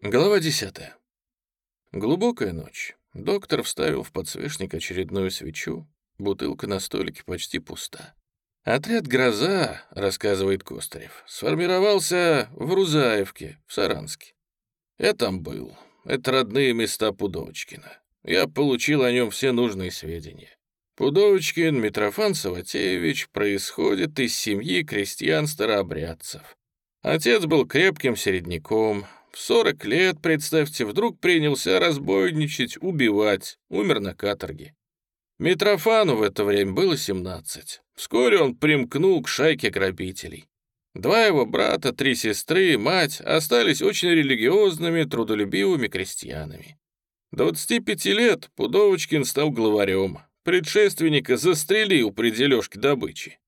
Глава 10. Глубокая ночь. Доктор вставил в подсвечник очередную свечу. Бутылка на столике почти пуста. Отряд «Гроза», — рассказывает Костарев, сформировался в Рузаевке, в Саранске. Я там был. Это родные места Пудовочкина. Я получил о нем все нужные сведения. Пудовочкин Митрофан Саватеевич происходит из семьи крестьян-старообрядцев. Отец был крепким середняком, в 40 лет, представьте, вдруг принялся разбойничать, убивать, умер на каторге. Митрофану в это время было 17. Вскоре он примкнул к шайке грабителей. Два его брата, три сестры, мать остались очень религиозными, трудолюбивыми крестьянами. 25 лет Пудовочкин стал главарем. Предшественника застрелил при дележке добычи.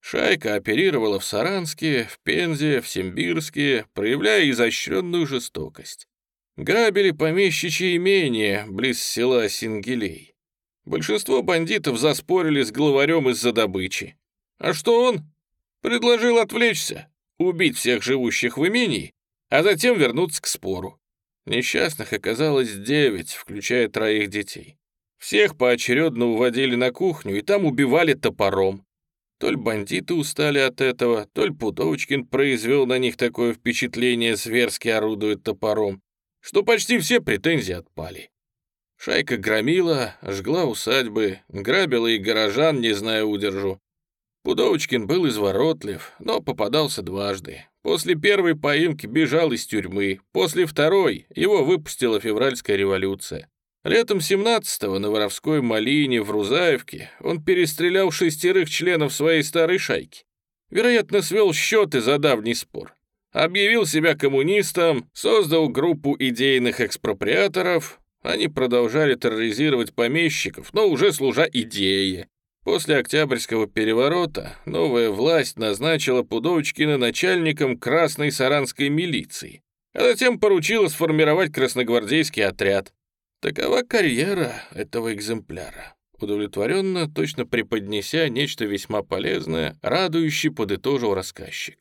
Шайка оперировала в Саранске, в Пензе, в Симбирске, проявляя изощренную жестокость. Грабили помещичьи имения близ села Сингелей. Большинство бандитов заспорили с главарем из-за добычи. А что он? Предложил отвлечься, убить всех живущих в имении, а затем вернуться к спору. Несчастных оказалось девять, включая троих детей. Всех поочередно уводили на кухню и там убивали топором. То ли бандиты устали от этого, то ли Пудовочкин произвел на них такое впечатление, зверски орудует топором, что почти все претензии отпали. Шайка громила, жгла усадьбы, грабила и горожан, не зная удержу. Пудовочкин был изворотлив, но попадался дважды. После первой поимки бежал из тюрьмы, после второй его выпустила февральская революция. Летом 17-го на Воровской Малине в Рузаевке он перестрелял шестерых членов своей старой шайки. Вероятно, свел счеты за давний спор. Объявил себя коммунистом, создал группу идейных экспроприаторов. Они продолжали терроризировать помещиков, но уже служа идее. После Октябрьского переворота новая власть назначила Пудовочкина начальником Красной Саранской милиции, а затем поручила сформировать красногвардейский отряд. Такова карьера этого экземпляра. Удовлетворенно, точно преподнеся нечто весьма полезное, радующий подытожил рассказчик.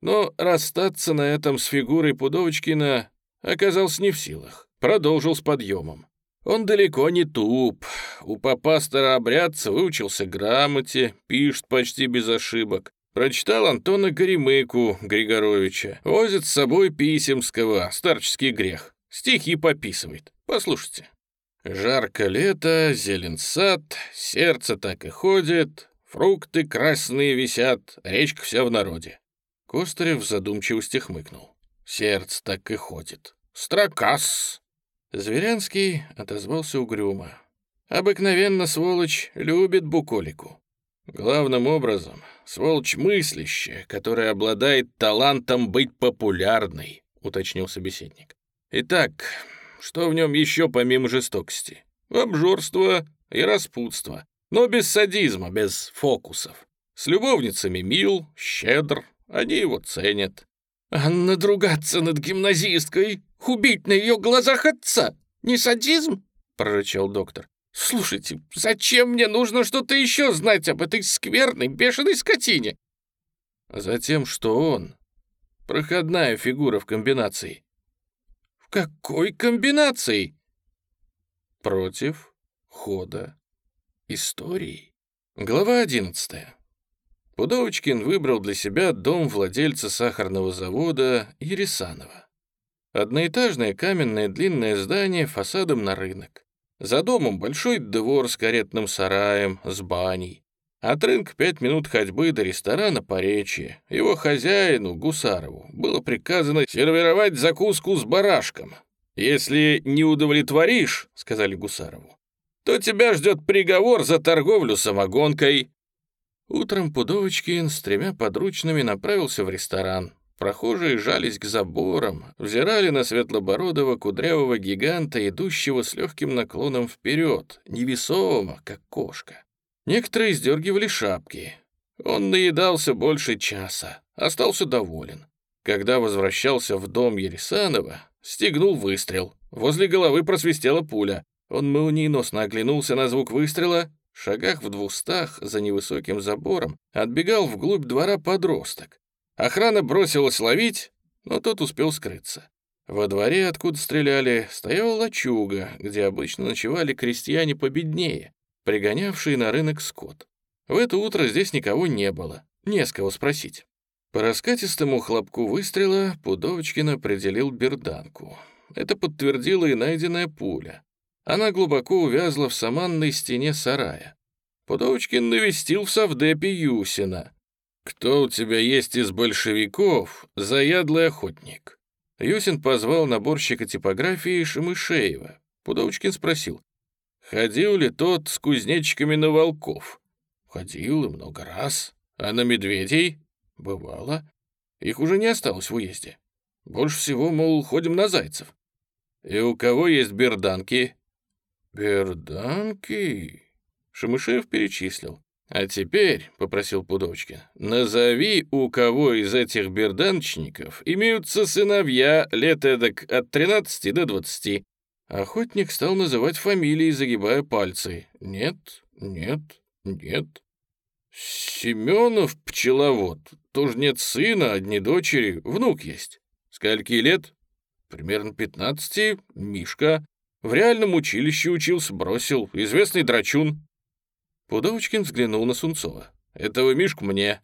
Но расстаться на этом с фигурой Пудовочкина оказался не в силах. Продолжил с подъемом. Он далеко не туп. У папа старообрядца выучился грамоте, пишет почти без ошибок. Прочитал Антона Горемыку Григоровича. Возит с собой Писемского, старческий грех. Стихи пописывает. Послушайте. Жарко лето, зелен сад, сердце так и ходит, фрукты красные висят, речка вся в народе. Костарев в задумчивости хмыкнул. Сердце так и ходит. Строкас. Зверянский отозвался угрюмо. Обыкновенно сволочь любит буколику. Главным образом, сволочь мыслящая, которая обладает талантом быть популярной, уточнил собеседник. Итак, что в нем еще помимо жестокости? Обжорство и распутство. Но без садизма, без фокусов. С любовницами мил, щедр, они его ценят. А надругаться над гимназисткой, убить на ее глазах отца, не садизм? прорычал доктор. «Слушайте, зачем мне нужно что-то еще знать об этой скверной, бешеной скотине?» «Затем, что он — проходная фигура в комбинации. Какой комбинацией? Против хода истории. Глава 11. Пудовочкин выбрал для себя дом владельца сахарного завода Ересанова. Одноэтажное каменное длинное здание фасадом на рынок. За домом большой двор с каретным сараем, с баней. От рынка пять минут ходьбы до ресторана Поречье. Его хозяину, Гусарову, было приказано сервировать закуску с барашком. «Если не удовлетворишь, — сказали Гусарову, — то тебя ждет приговор за торговлю самогонкой». Утром Пудовочкин с тремя подручными направился в ресторан. Прохожие жались к заборам, взирали на светлобородого кудрявого гиганта, идущего с легким наклоном вперед, невесомо, как кошка. Некоторые сдергивали шапки. Он наедался больше часа, остался доволен. Когда возвращался в дом Ересанова, стегнул выстрел. Возле головы просвистела пуля. Он молниеносно оглянулся на звук выстрела. В шагах в двухстах за невысоким забором отбегал вглубь двора подросток. Охрана бросилась ловить, но тот успел скрыться. Во дворе, откуда стреляли, стояла лачуга, где обычно ночевали крестьяне победнее, пригонявшие на рынок скот. В это утро здесь никого не было, не с кого спросить. По раскатистому хлопку выстрела Пудовочкин определил берданку. Это подтвердила и найденная пуля. Она глубоко увязла в саманной стене сарая. Пудовочкин навестил в совдепе Юсина. «Кто у тебя есть из большевиков, заядлый охотник?» Юсин позвал наборщика типографии Шамышеева. Пудовочкин спросил, «Ходил ли тот с кузнечиками на волков?» «Ходил и много раз. А на медведей?» «Бывало. Их уже не осталось в уезде. Больше всего, мол, ходим на зайцев». «И у кого есть берданки?» «Берданки?» Шамышев перечислил. «А теперь, — попросил Пудовочкин, — назови, у кого из этих берданчников имеются сыновья лет эдак от 13 до 20. Охотник стал называть фамилии, загибая пальцы. «Нет, нет, нет». «Семенов пчеловод. Тоже нет сына, одни дочери, внук есть. Скольки лет?» «Примерно 15. Мишка. В реальном училище учился, бросил. Известный драчун». Пудовочкин взглянул на Сунцова. «Этого Мишку мне».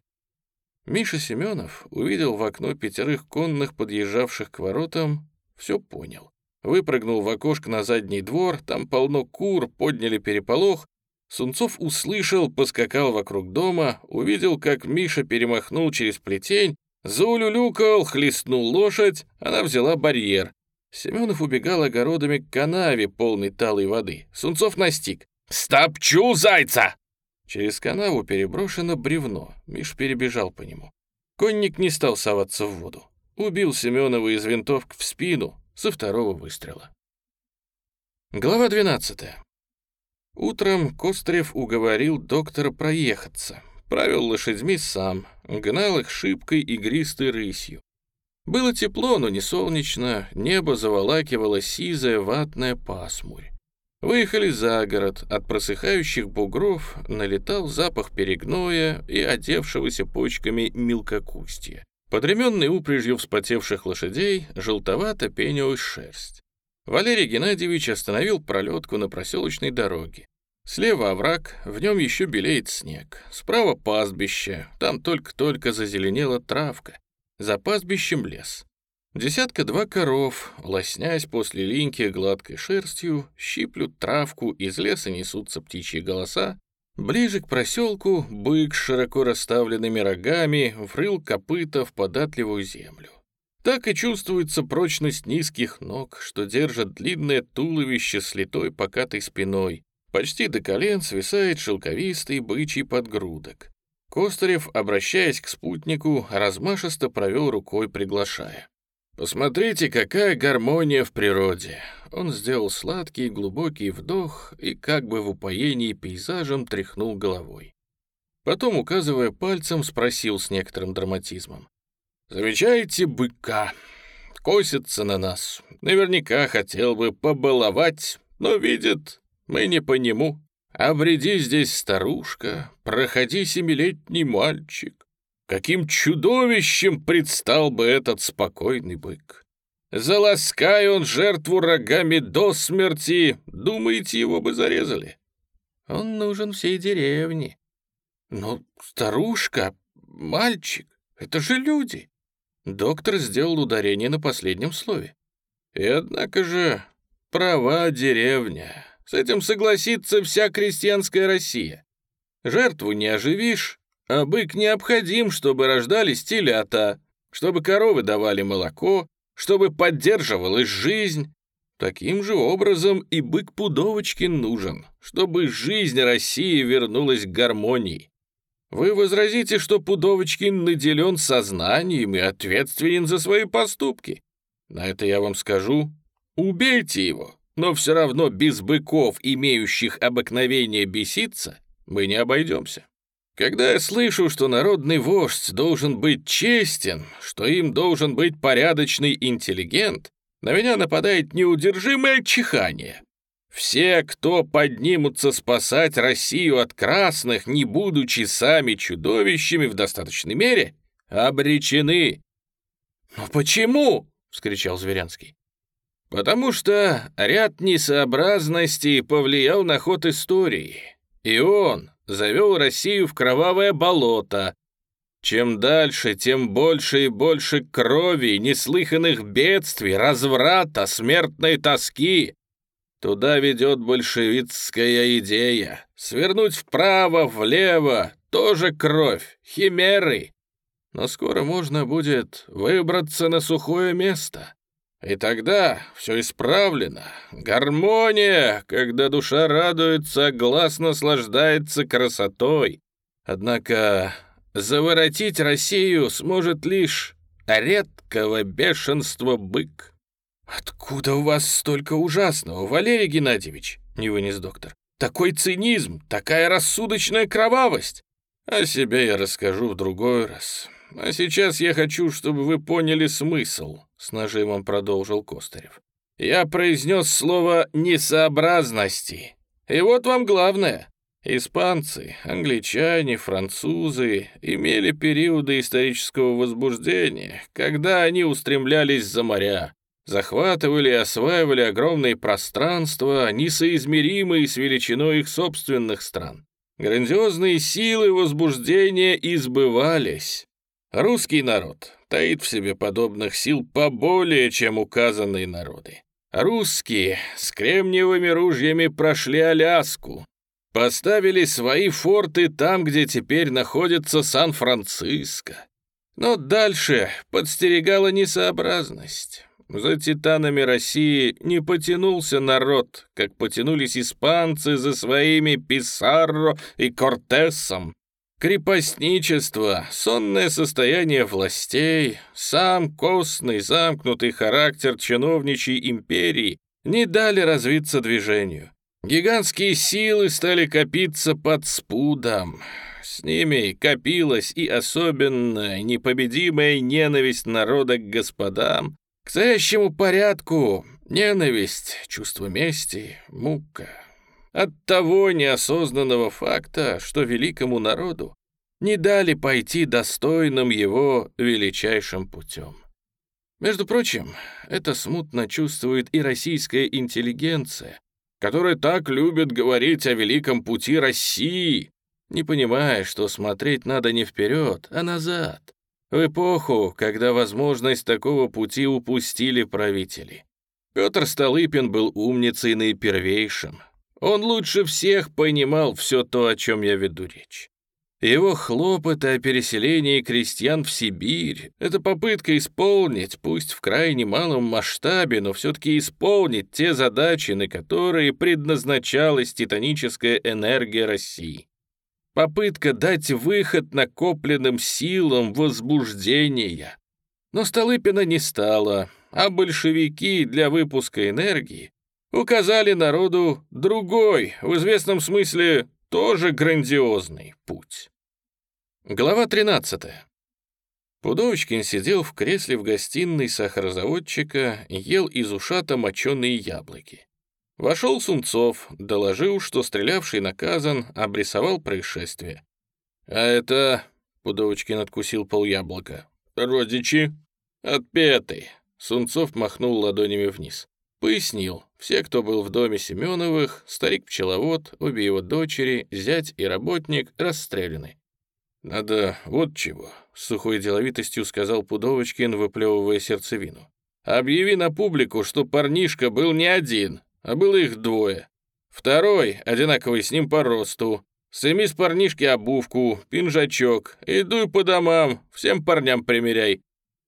Миша Семенов увидел в окно пятерых конных, подъезжавших к воротам, все понял. Выпрыгнул в окошко на задний двор, там полно кур, подняли переполох. Сунцов услышал, поскакал вокруг дома, увидел, как Миша перемахнул через плетень, заулюлюкал, хлестнул лошадь, она взяла барьер. Семенов убегал огородами к канаве, полной талой воды. Сунцов настиг. «Стопчу зайца!» Через канаву переброшено бревно. Миш перебежал по нему. Конник не стал соваться в воду. Убил Семенова из винтовки в спину со второго выстрела. Глава 12. Утром Кострев уговорил доктора проехаться. Правил лошадьми сам, гнал их шибкой игристой рысью. Было тепло, но не солнечно, небо заволакивало сизая ватная пасмурь. Выехали за город, от просыхающих бугров налетал запах перегноя и одевшегося почками мелкокустья. Под ременной упряжью вспотевших лошадей желтовато пенилась шерсть. Валерий Геннадьевич остановил пролетку на проселочной дороге. Слева овраг, в нем еще белеет снег. Справа пастбище, там только-только зазеленела травка. За пастбищем лес. Десятка-два коров, лоснясь после линьки гладкой шерстью, щиплют травку, из леса несутся птичьи голоса. Ближе к проселку бык с широко расставленными рогами врыл копыта в податливую землю. Так и чувствуется прочность низких ног, что держат длинное туловище с литой покатой спиной. Почти до колен свисает шелковистый бычий подгрудок. Костарев, обращаясь к спутнику, размашисто провел рукой, приглашая. Посмотрите, какая гармония в природе. Он сделал сладкий глубокий вдох и как бы в упоении пейзажем тряхнул головой. Потом, указывая пальцем, спросил с некоторым драматизмом. «Замечаете быка? Косится на нас. Наверняка хотел бы побаловать, но видит, мы не по нему. Обреди здесь старушка, проходи семилетний мальчик. Каким чудовищем предстал бы этот спокойный бык! Заласкай он жертву рогами до смерти, думаете, его бы зарезали? Он нужен всей деревне. Но старушка, мальчик, это же люди. Доктор сделал ударение на последнем слове. И однако же права деревня. С этим согласится вся крестьянская Россия. Жертву не оживишь, а бык необходим, чтобы рождались телята, чтобы коровы давали молоко, чтобы поддерживалась жизнь. Таким же образом и бык Пудовочкин нужен, чтобы жизнь России вернулась к гармонии. Вы возразите, что Пудовочкин наделен сознанием и ответственен за свои поступки. На это я вам скажу, убейте его, но все равно без быков, имеющих обыкновение беситься, мы не обойдемся. Когда я слышу, что народный вождь должен быть честен, что им должен быть порядочный интеллигент, на меня нападает неудержимое чихание. Все, кто поднимутся спасать Россию от красных, не будучи сами чудовищами в достаточной мере, обречены. Но почему? вскричал Зверянский. «Потому что ряд несообразностей повлиял на ход истории, и он завел Россию в кровавое болото. Чем дальше, тем больше и больше крови, неслыханных бедствий, разврата, смертной тоски. Туда ведет большевистская идея. Свернуть вправо, влево, тоже кровь, химеры. Но скоро можно будет выбраться на сухое место. И тогда все исправлено. Гармония, когда душа радуется, глаз наслаждается красотой. Однако заворотить Россию сможет лишь редкого бешенства бык. «Откуда у вас столько ужасного, Валерий Геннадьевич?» — не вынес доктор. «Такой цинизм, такая рассудочная кровавость!» «О себе я расскажу в другой раз. А сейчас я хочу, чтобы вы поняли смысл», — с нажимом продолжил Костарев. «Я произнес слово «несообразности». И вот вам главное. Испанцы, англичане, французы имели периоды исторического возбуждения, когда они устремлялись за моря, захватывали и осваивали огромные пространства, несоизмеримые с величиной их собственных стран. Грандиозные силы возбуждения избывались. Русский народ таит в себе подобных сил поболее, чем указанные народы. Русские с кремниевыми ружьями прошли Аляску, поставили свои форты там, где теперь находится Сан-Франциско. Но дальше подстерегала несообразность. За титанами России не потянулся народ, как потянулись испанцы за своими Писарро и Кортесом. Крепостничество, сонное состояние властей, сам костный замкнутый характер чиновничьей империи не дали развиться движению. Гигантские силы стали копиться под спудом. С ними копилась и особенная непобедимая ненависть народа к господам, к стоящему порядку, ненависть, чувство мести, мука. От того неосознанного факта, что великому народу не дали пойти достойным его величайшим путем. Между прочим, это смутно чувствует и российская интеллигенция, которая так любит говорить о великом пути России, не понимая, что смотреть надо не вперед, а назад, в эпоху, когда возможность такого пути упустили правители. Петр Столыпин был умницей наипервейшим. Он лучше всех понимал все то, о чем я веду речь. Его хлопоты о переселении крестьян в Сибирь — это попытка исполнить, пусть в крайне малом масштабе, но все-таки исполнить те задачи, на которые предназначалась титаническая энергия России попытка дать выход накопленным силам возбуждения. Но Столыпина не стало, а большевики для выпуска энергии указали народу другой, в известном смысле тоже грандиозный путь. Глава 13. Пудовочкин сидел в кресле в гостиной сахарозаводчика, ел из ушата моченые яблоки. Вошел Сунцов, доложил, что стрелявший наказан, обрисовал происшествие. «А это...» — Пудовочкин откусил пол яблока. «Родичи?» «Отпетый!» — Сунцов махнул ладонями вниз. Пояснил, все, кто был в доме Семеновых, старик-пчеловод, обе его дочери, зять и работник, расстреляны. «Надо вот чего», — с сухой деловитостью сказал Пудовочкин, выплевывая сердцевину. «Объяви на публику, что парнишка был не один, а было их двое. Второй, одинаковый с ним по росту. Сними с парнишки обувку, пинжачок и по домам, всем парням примеряй.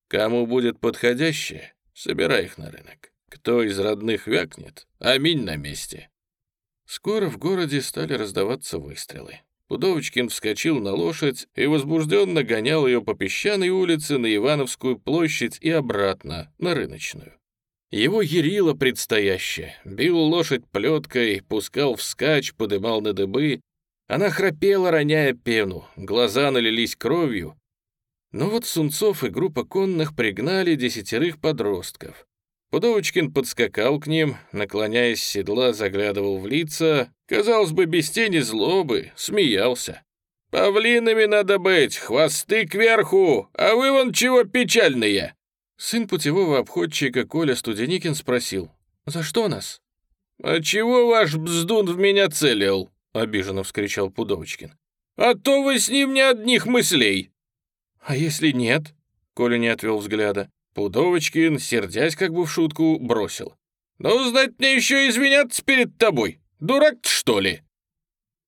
Кому будет подходящее, собирай их на рынок. Кто из родных вякнет, аминь на месте. Скоро в городе стали раздаваться выстрелы. Пудовочкин вскочил на лошадь и возбужденно гонял ее по песчаной улице на Ивановскую площадь и обратно, на рыночную. Его ярило предстоящее, бил лошадь плеткой, пускал вскачь, подымал на дыбы. Она храпела, роняя пену, глаза налились кровью. Но вот Сунцов и группа конных пригнали десятерых подростков. Пудовочкин подскакал к ним, наклоняясь с седла, заглядывал в лица, казалось бы, без тени злобы, смеялся. «Павлинами надо быть, хвосты кверху, а вы вон чего печальные!» Сын путевого обходчика Коля Студеникин спросил, «За что нас?» «А чего ваш бздун в меня целил?» — обиженно вскричал Пудовочкин. «А то вы с ним не одних мыслей!» «А если нет?» — Коля не отвел взгляда. Пудовочкин, сердясь как бы в шутку, бросил. «Ну, знать мне еще извиняться перед тобой. Дурак что ли?»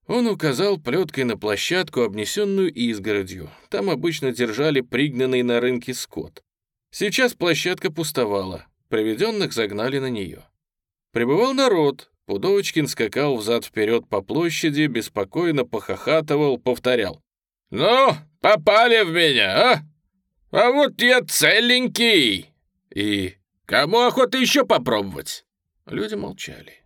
Он указал плеткой на площадку, обнесенную изгородью. Там обычно держали пригнанный на рынке скот. Сейчас площадка пустовала, приведенных загнали на нее. Прибывал народ, Пудовочкин скакал взад-вперед по площади, беспокойно похохатывал, повторял. «Ну, попали в меня, а? А вот я целенький!» И «Кому охота еще попробовать?» Люди молчали.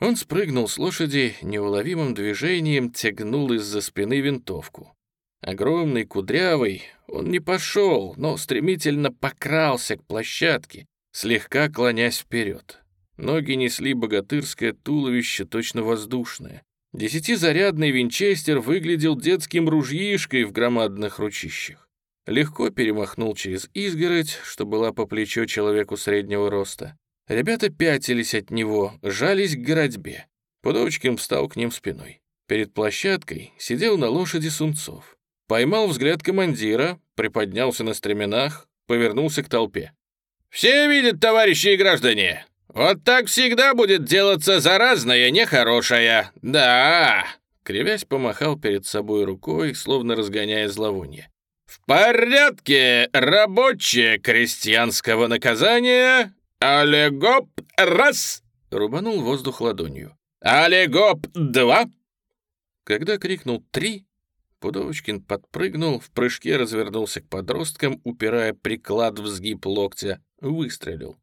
Он спрыгнул с лошади, неуловимым движением тягнул из-за спины винтовку. Огромный, кудрявый, он не пошел, но стремительно покрался к площадке, слегка клонясь вперед. Ноги несли богатырское туловище, точно воздушное. Десятизарядный винчестер выглядел детским ружьишкой в громадных ручищах. Легко перемахнул через изгородь, что была по плечо человеку среднего роста. Ребята пятились от него, жались к городьбе. Пудовочкин встал к ним спиной. Перед площадкой сидел на лошади Сунцов. Поймал взгляд командира, приподнялся на стременах, повернулся к толпе. «Все видят, товарищи и граждане! Вот так всегда будет делаться заразное нехорошее! Да!» Кривясь помахал перед собой рукой, словно разгоняя зловонье. «В порядке рабочее крестьянского наказания «Алегоп, раз!» — рубанул воздух ладонью. «Алегоп, два!» Когда крикнул «три», Пудовочкин подпрыгнул, в прыжке развернулся к подросткам, упирая приклад в сгиб локтя, выстрелил.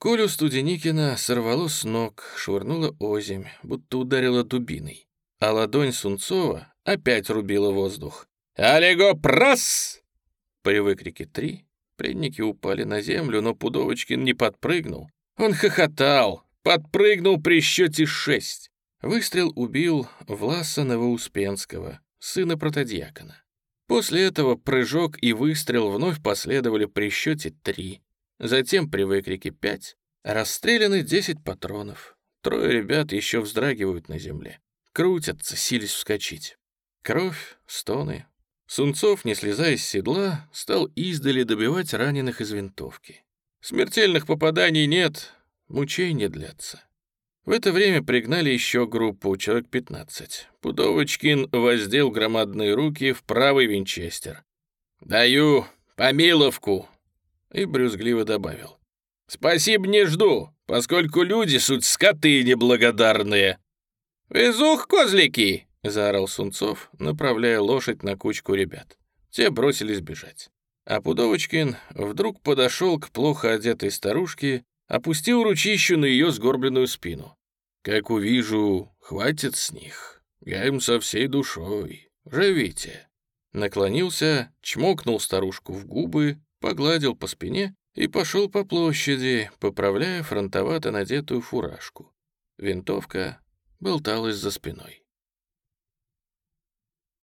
Колю Студеникина сорвало с ног, швырнуло озимь, будто ударило дубиной, а ладонь Сунцова опять рубила воздух. «Алего, прас!» При выкрике «три» Пленники упали на землю, но Пудовочкин не подпрыгнул. Он хохотал, подпрыгнул при счете шесть. Выстрел убил Власа Новоуспенского, сына протодьякона. После этого прыжок и выстрел вновь последовали при счете три. Затем при выкрике пять. Расстреляны десять патронов. Трое ребят еще вздрагивают на земле. Крутятся, сились вскочить. Кровь, стоны, Сунцов, не слезая с седла, стал издали добивать раненых из винтовки. Смертельных попаданий нет, мучения длятся. В это время пригнали еще группу, человек 15. Пудовочкин воздел громадные руки в правый винчестер. «Даю помиловку!» И брюзгливо добавил. «Спасибо не жду, поскольку люди суть скоты неблагодарные!» «Везух, козлики!» — заорал Сунцов, направляя лошадь на кучку ребят. Те бросились бежать. А Пудовочкин вдруг подошел к плохо одетой старушке, опустил ручищу на ее сгорбленную спину. «Как увижу, хватит с них. Я им со всей душой. Живите». Наклонился, чмокнул старушку в губы, погладил по спине и пошел по площади, поправляя фронтовато надетую фуражку. Винтовка болталась за спиной.